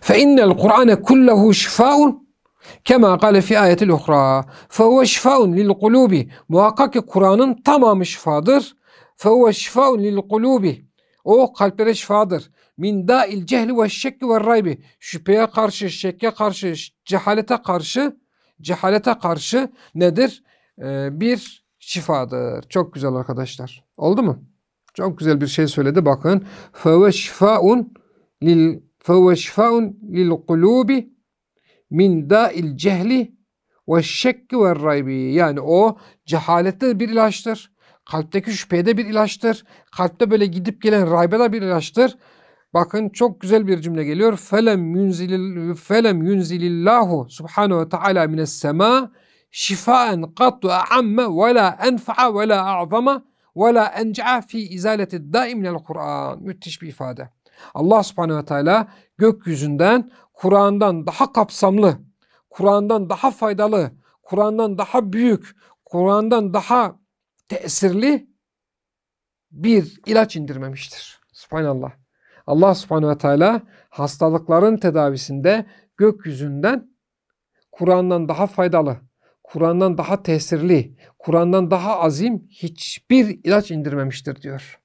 فإن القرآن كله şifaun Kema kale fi ayetil uhra. Fehuve şifaun lil kulubi. Muhakkak ki Kur'an'ın tamamı şifadır. Fehuve şifaun lil kulubi. O kalplere şifadır. Min da'il cehli ve şekki ve raybi. Şüpheye karşı, şekke karşı, cehalete karşı, cehalete karşı nedir? Ee, bir şifadır. Çok güzel arkadaşlar. Oldu mu? Çok güzel bir şey söyledi bakın. Feve şifaun lil feve şifaun lil kulubi min da'il cehli ve şekki ve raybi. Yani o cehalette bir ilaçtır. Kalpteki şüphede bir ilaçtır. Kalpte böyle gidip gelen raybede bir ilaçtır. Bakın çok güzel bir cümle geliyor. Felem yunzilil felem yunzilillahu subhanahu ve taala mines sema şifaen qattu a'amme ve la enfa'a ve la a'zama ve la enca'a fi izaleti daim minel Kur'an. Müthiş bir ifade. Allah subhanehu ve teala gökyüzünden Kur'an'dan daha kapsamlı, Kur'an'dan daha faydalı, Kur'an'dan daha büyük, Kur'an'dan daha tesirli bir ilaç indirmemiştir. Subhanallah. Allah subhanehu ve teala hastalıkların tedavisinde gökyüzünden Kur'an'dan daha faydalı, Kur'an'dan daha tesirli, Kur'an'dan daha azim hiçbir ilaç indirmemiştir diyor.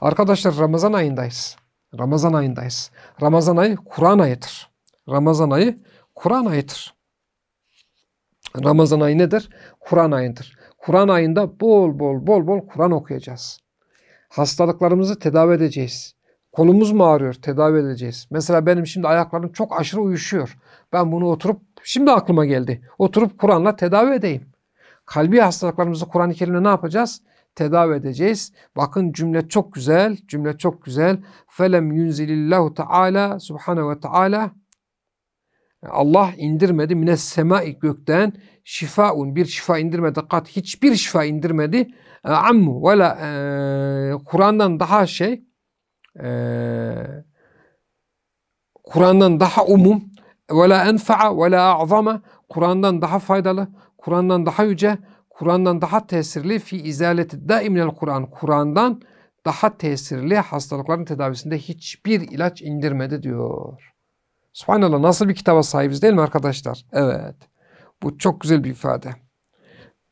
Arkadaşlar Ramazan ayındayız. Ramazan ayındayız. Ramazan ayı Kur'an ayıdır. Ramazan ayı Kur'an ayıdır. Ramazan ayı nedir? Kur'an ayıdır. Kur'an ayında bol bol bol bol Kur'an okuyacağız. Hastalıklarımızı tedavi edeceğiz. Kolumuz mu ağrıyor? Tedavi edeceğiz. Mesela benim şimdi ayaklarım çok aşırı uyuşuyor. Ben bunu oturup şimdi aklıma geldi. Oturup Kur'an'la tedavi edeyim. Kalbi hastalıklarımızı Kur'an-ı Kerim'le ne yapacağız? Tedavi edeceğiz. Bakın cümle çok güzel. Cümle çok güzel. Felem yunzilillahu teala subhanehu ve teala Allah indirmedi. Mines semai gökten şifaun. Bir şifa indirmedi. Kat hiçbir şifa indirmedi. E, ammu ve la e, Kur'an'dan daha şey e, Kur'an'dan daha umum. Ve la enfa'a ve la a'zama. Kur'an'dan daha faydalı Kur'an'dan daha yüce Kur'an'dan daha tesirli. Fi izaleti daimel Kur'an. Kur'an'dan daha tesirli hastalıkların tedavisinde hiçbir ilaç indirmedi diyor. Subhanallah nasıl bir kitaba sahibiz değil mi arkadaşlar? Evet. Bu çok güzel bir ifade.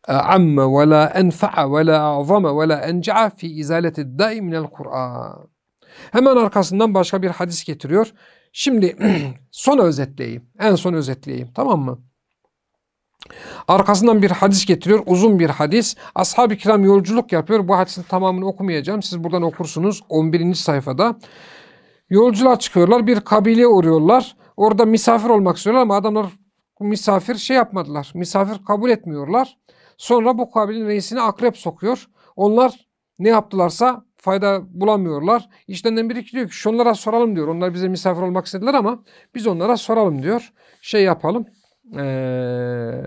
Amme ve la enfa'a ve la a'zama ve la enca'a fi izaleti da'i minel Kur'an. Hemen arkasından başka bir hadis getiriyor. Şimdi son özetleyeyim. En son özetleyeyim. Tamam mı? Arkasından bir hadis getiriyor. Uzun bir hadis. Ashab-ı kiram yolculuk yapıyor. Bu hadisin tamamını okumayacağım. Siz buradan okursunuz. 11. sayfada. Yolculuğa çıkıyorlar. Bir kabileye uğruyorlar. Orada misafir olmak istiyorlar ama adamlar misafir şey yapmadılar. Misafir kabul etmiyorlar. Sonra bu kabilenin reisine akrep sokuyor. Onlar ne yaptılarsa fayda bulamıyorlar. İşlerinden biri diyor ki şunlara soralım diyor. Onlar bize misafir olmak istediler ama biz onlara soralım diyor. Şey yapalım. Ee,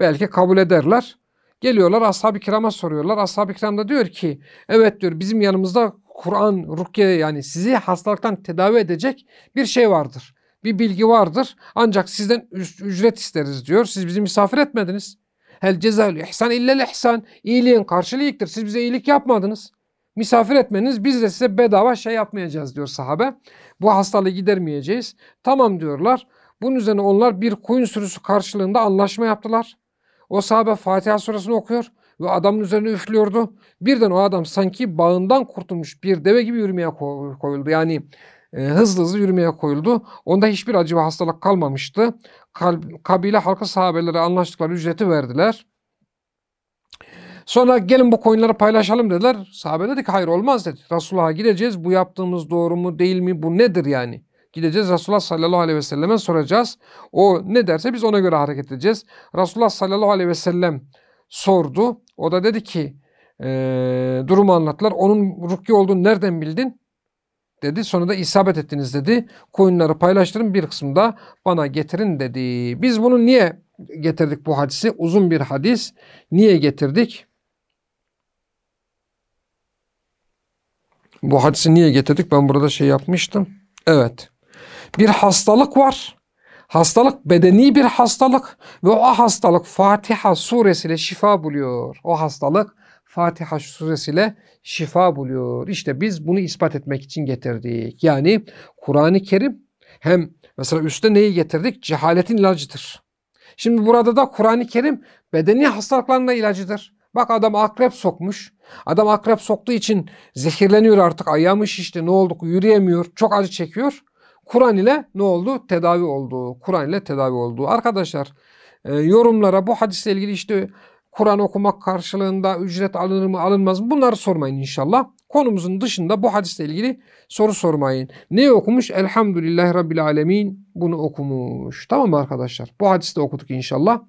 belki kabul ederler. Geliyorlar ashab-ı kirama soruyorlar. Ashab-ı kiram da diyor ki evet diyor bizim yanımızda Kur'an, rukiye yani sizi hastalıktan tedavi edecek bir şey vardır. Bir bilgi vardır. Ancak sizden ücret isteriz diyor. Siz bizi misafir etmediniz. Hel cezaül ihsan illel ihsan. İyiliğin karşılığıdır. Siz bize iyilik yapmadınız. Misafir etmeniz biz de size bedava şey yapmayacağız diyor sahabe. Bu hastalığı gidermeyeceğiz. Tamam diyorlar. Bunun üzerine onlar bir koyun sürüsü karşılığında anlaşma yaptılar. O sahabe Fatiha suresini okuyor ve adamın üzerine üflüyordu. Birden o adam sanki bağından kurtulmuş bir deve gibi yürümeye koyuldu. Yani e, hızlı hızlı yürümeye koyuldu. Onda hiçbir acı ve hastalık kalmamıştı. Kabile halkı sahabeleri anlaştıkları ücreti verdiler. Sonra gelin bu koyunları paylaşalım dediler. Sahabe dedi ki hayır olmaz dedi. Resulullah'a gideceğiz. Bu yaptığımız doğru mu değil mi? Bu nedir yani? Gideceğiz Resulullah sallallahu aleyhi ve selleme soracağız. O ne derse biz ona göre hareket edeceğiz. Resulullah sallallahu aleyhi ve sellem sordu. O da dedi ki e, durumu anlattılar. Onun rukki olduğunu nereden bildin? Dedi. Sonra da isabet ettiniz dedi. Koyunları paylaştırın bir kısmı da bana getirin dedi. Biz bunu niye getirdik bu hadisi? Uzun bir hadis. Niye getirdik? Bu hadisi niye getirdik? Ben burada şey yapmıştım. Evet. Bir hastalık var. Hastalık bedeni bir hastalık ve o hastalık Fatiha suresiyle şifa buluyor. O hastalık Fatiha suresiyle şifa buluyor. İşte biz bunu ispat etmek için getirdik. Yani Kur'an-ı Kerim hem mesela üstte neyi getirdik? Cehaletin ilacıdır. Şimdi burada da Kur'an-ı Kerim bedeni hastalıklarına ilacıdır. Bak adam akrep sokmuş. Adam akrep soktuğu için zehirleniyor artık. Ayağı şişti ne oldu yürüyemiyor. Çok acı çekiyor. Kur'an ile ne oldu? Tedavi oldu. Kur'an ile tedavi oldu. Arkadaşlar e, yorumlara bu hadisle ilgili işte Kur'an okumak karşılığında ücret alınır mı alınmaz mı bunları sormayın inşallah. Konumuzun dışında bu hadisle ilgili soru sormayın. Ne okumuş? Elhamdülillahi Rabbil Alemin bunu okumuş. Tamam mı arkadaşlar? Bu hadiste okuduk inşallah.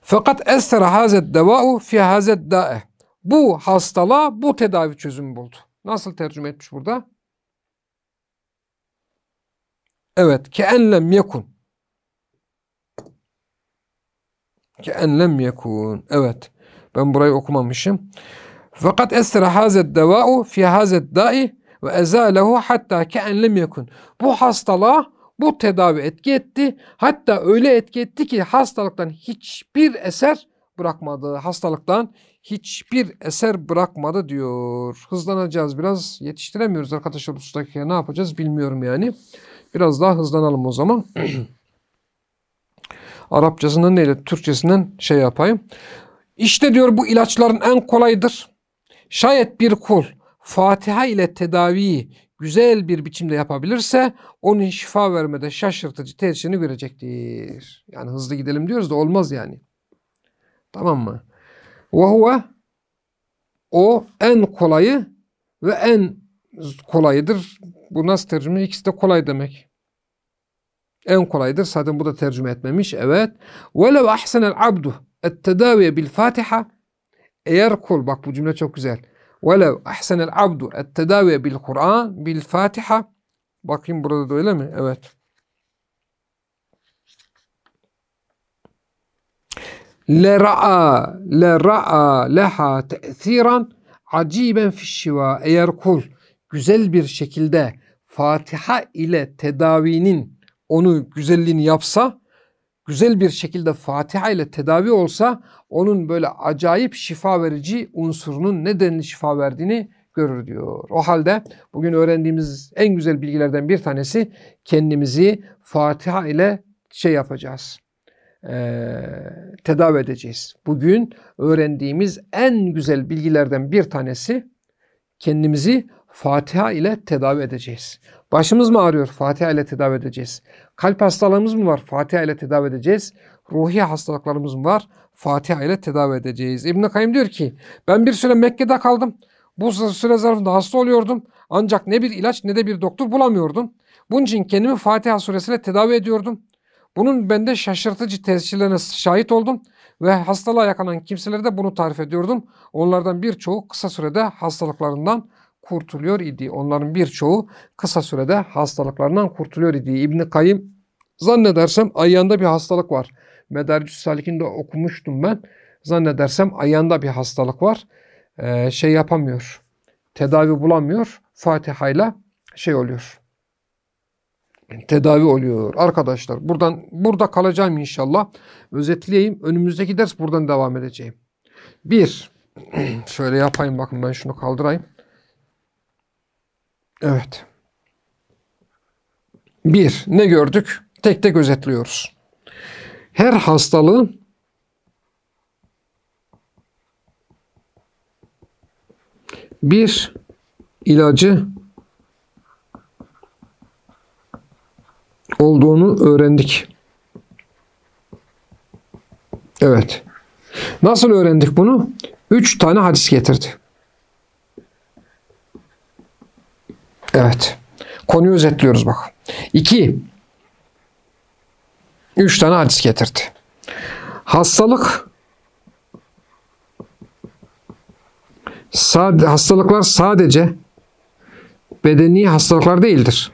Fakat estere hazet deva'u fi hazet da'e. Bu hastalığa bu tedavi çözümü buldu. Nasıl tercüme etmiş burada? Evet. Ke enlem yekun. Ke enlem yekun. Evet. Ben burayı okumamışım. Fakat esra hazet deva'u fi hazet da'i ve ezalehu hatta ke enlem yekun. Bu hastalığa bu tedavi etki etti. Hatta öyle etki etti ki hastalıktan hiçbir eser bırakmadı. Hastalıktan hiçbir eser bırakmadı diyor. Hızlanacağız biraz. Yetiştiremiyoruz arkadaşlar ustaki. Ne yapacağız bilmiyorum yani. Biraz daha hızlanalım o zaman. Arapçasından değil, Türkçesinden şey yapayım. İşte diyor bu ilaçların en kolayıdır. Şayet bir kul Fatiha ile tedaviyi güzel bir biçimde yapabilirse onun şifa vermede şaşırtıcı tesirini görecektir. Yani hızlı gidelim diyoruz da olmaz yani. Tamam mı? Ve huve o en kolayı ve en kolayıdır. Bu nasıl tercüme? İkisi de kolay demek. En kolaydır. Zaten bu da tercüme etmemiş. Evet. وَلَوْ أَحْسَنَ الْعَبْدُ التَّدَاوِيَ بِالْفَاتِحَةِ Eğer kul, bak bu cümle çok güzel. وَلَوْ أَحْسَنَ الْعَبْدُ التَّدَاوِيَ بِالْقُرْآنِ بِالْفَاتِحَةِ Bakayım burada da öyle mi? Evet. لَرَعَى لَرَعَى لَهَا تَأْثِيرًا عَجِيبًا فِي الشِّوَى Eğer kul güzel bir şekilde Fatiha ile tedavinin onu güzelliğini yapsa, güzel bir şekilde Fatiha ile tedavi olsa onun böyle acayip şifa verici unsurunun nedenli şifa verdiğini görür diyor. O halde bugün öğrendiğimiz en güzel bilgilerden bir tanesi kendimizi Fatiha ile şey yapacağız. Ee, tedavi edeceğiz. Bugün öğrendiğimiz en güzel bilgilerden bir tanesi kendimizi Fatiha ile tedavi edeceğiz. Başımız mı ağrıyor? Fatiha ile tedavi edeceğiz. Kalp hastalığımız mı var? Fatiha ile tedavi edeceğiz. Ruhi hastalıklarımız mı var? Fatiha ile tedavi edeceğiz. İbn-i Kayyum diyor ki ben bir süre Mekke'de kaldım. Bu süre zarfında hasta oluyordum. Ancak ne bir ilaç ne de bir doktor bulamıyordum. Bunun için kendimi Fatiha suresiyle tedavi ediyordum. Bunun bende şaşırtıcı tesirlerine şahit oldum ve hastalığa yakalanan kimselere de bunu tarif ediyordum. Onlardan birçoğu kısa sürede hastalıklarından kurtuluyor idi. Onların birçoğu kısa sürede hastalıklarından kurtuluyor idi. İbn Kayyım zannedersem ayağında bir hastalık var. Medaricü Salik'inde okumuştum ben. Zannedersem ayağında bir hastalık var. Ee, şey yapamıyor. Tedavi bulamıyor. Fatiha ile şey oluyor. Tedavi oluyor. Arkadaşlar buradan burada kalacağım inşallah. Özetleyeyim. Önümüzdeki ders buradan devam edeceğim. Bir, şöyle yapayım bakın ben şunu kaldırayım. Evet. Bir, ne gördük? Tek tek özetliyoruz. Her hastalığın bir ilacı olduğunu öğrendik. Evet. Nasıl öğrendik bunu? Üç tane hadis getirdi. Evet. Konuyu özetliyoruz bak. İki. Üç tane hadis getirdi. Hastalık sad hastalıklar sadece bedeni hastalıklar değildir.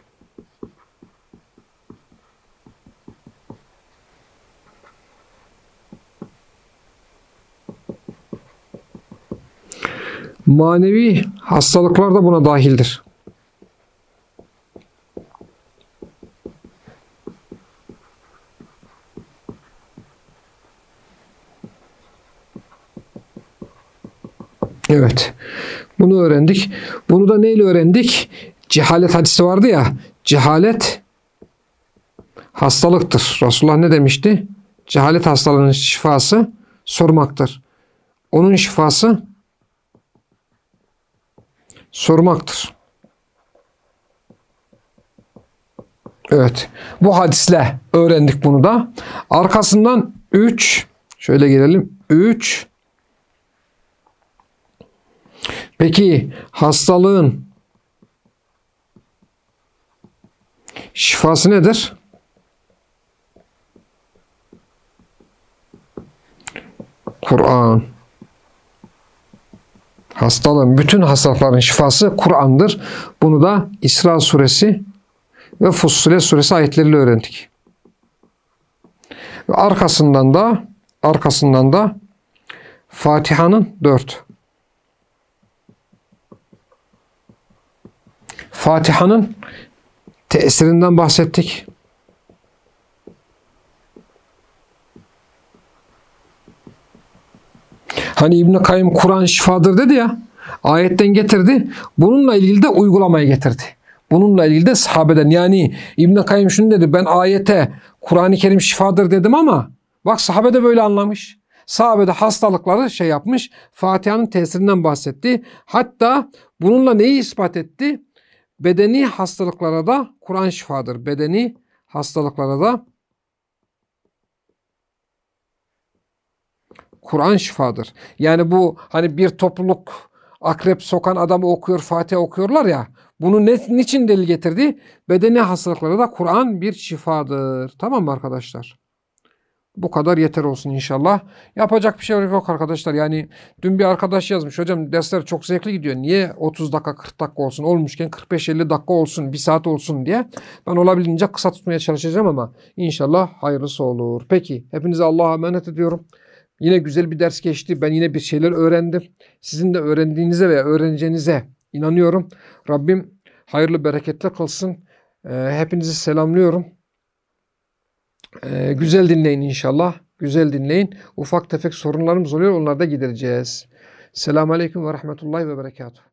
Manevi hastalıklar da buna dahildir. Evet. Bunu öğrendik. Bunu da neyle öğrendik? Cehalet hadisi vardı ya. Cehalet hastalıktır. Resulullah ne demişti? Cehalet hastalığının şifası sormaktır. Onun şifası sormaktır. Evet. Bu hadisle öğrendik bunu da. Arkasından 3 şöyle gelelim. 3 Peki hastalığın şifası nedir? Kur'an. Hastalığın, bütün hastalıkların şifası Kur'an'dır. Bunu da İsra suresi ve Fussilet suresi ayetleriyle öğrendik. Ve arkasından da arkasından da Fatiha'nın dört Fatiha'nın tesirinden bahsettik. Hani İbn Kayyım Kur'an şifadır dedi ya. Ayetten getirdi. Bununla ilgili de uygulamaya getirdi. Bununla ilgili de sahabeden yani İbn Kayyım şunu dedi. Ben ayete Kur'an-ı Kerim şifadır dedim ama Bak sahabe de böyle anlamış. Sahabe de hastalıkları şey yapmış. Fatiha'nın tesirinden bahsetti. Hatta bununla neyi ispat etti? Bedeni hastalıklara da Kur'an şifadır. Bedeni hastalıklara da Kur'an şifadır. Yani bu hani bir topluluk akrep sokan adamı okuyor, Fatiha okuyorlar ya. Bunu ne, niçin delil getirdi? Bedeni hastalıklara da Kur'an bir şifadır. Tamam mı arkadaşlar? Bu kadar yeter olsun inşallah. Yapacak bir şey yok arkadaşlar. Yani dün bir arkadaş yazmış. Hocam dersler çok zevkli gidiyor. Niye 30 dakika 40 dakika olsun? Olmuşken 45-50 dakika olsun. Bir saat olsun diye. Ben olabildiğince kısa tutmaya çalışacağım ama inşallah hayırlısı olur. Peki hepinize Allah'a emanet ediyorum. Yine güzel bir ders geçti. Ben yine bir şeyler öğrendim. Sizin de öğrendiğinize ve öğreneceğinize inanıyorum. Rabbim hayırlı bereketli kılsın. Ee, hepinizi selamlıyorum. Ee, güzel dinleyin inşallah. Güzel dinleyin. Ufak tefek sorunlarımız oluyor. Onları da gidereceğiz. Selamun Aleyküm ve Rahmetullahi ve Berekatuhu.